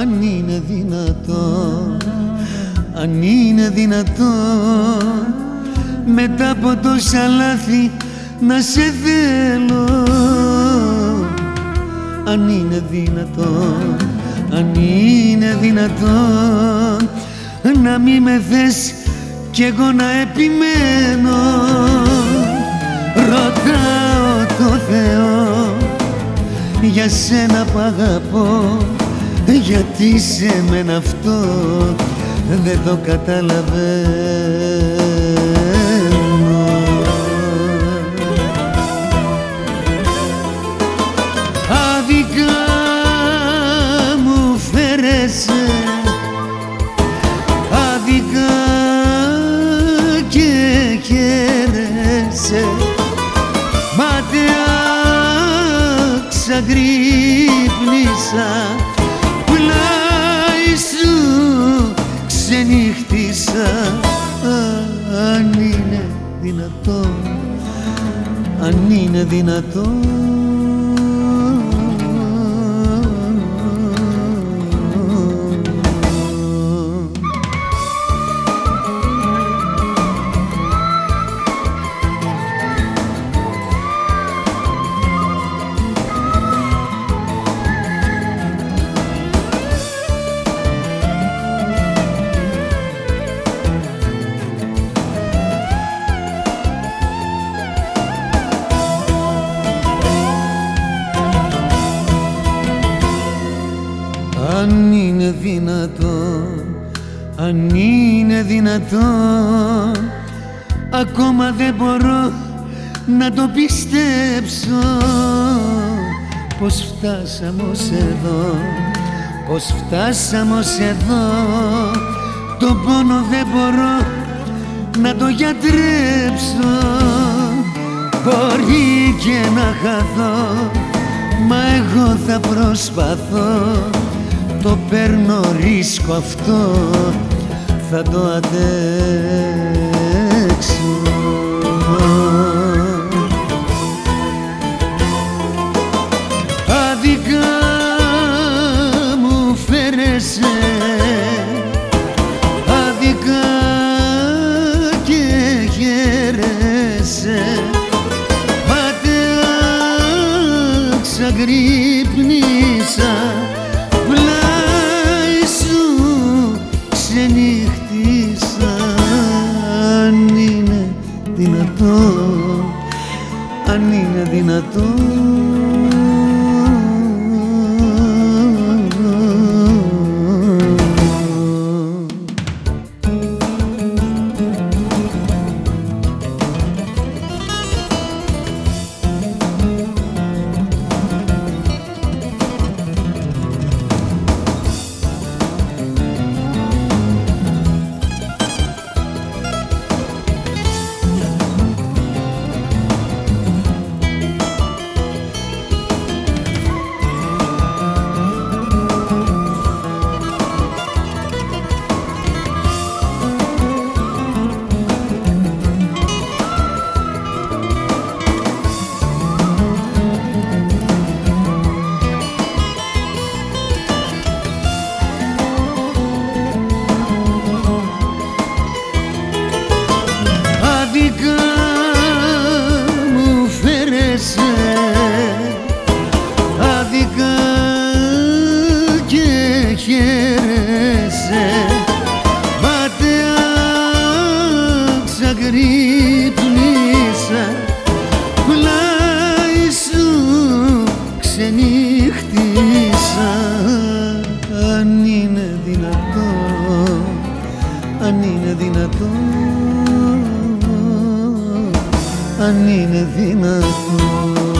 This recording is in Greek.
αν είναι δυνατόν αν είναι δυνατόν μετά από τόσα λάθη να σε θέλω. Αν είναι δυνατόν αν είναι δυνατόν να μη με θες κι εγώ να επιμένω. Ρωτάω το Θεό για σένα που αγαπώ γιατί σε μένα αυτό δεν το καταλαβαίνω. Άδικα μου φέρεσαι άδικα και χαίρεσαι. Μάταια ξαγρύπνησα ξενύχτησα αν είναι δυνατόν αν είναι δυνατόν δυνατόν, αν είναι δυνατόν. Ακόμα δεν μπορώ να το πιστέψω. Πως φτάσαμε ως εδώ, πως φτάσαμε ως εδώ. Το πόνο δεν μπορώ να το γιατρέψω. Μπορεί και να χαθώ, μα εγώ θα προσπαθώ το παίρνω ρίσκο αυτό θα το αντέξω. Άδικα μου φέρεσαι άδικα και χαίρεσαι. Μάταια ξαγρύπνησα δυνατόν αν είναι δυνατόν ξαγρύπνησα πλάι σου ξενύχτησα. Αν είναι δυνατόν αν είναι δυνατόν αν είναι δυνατόν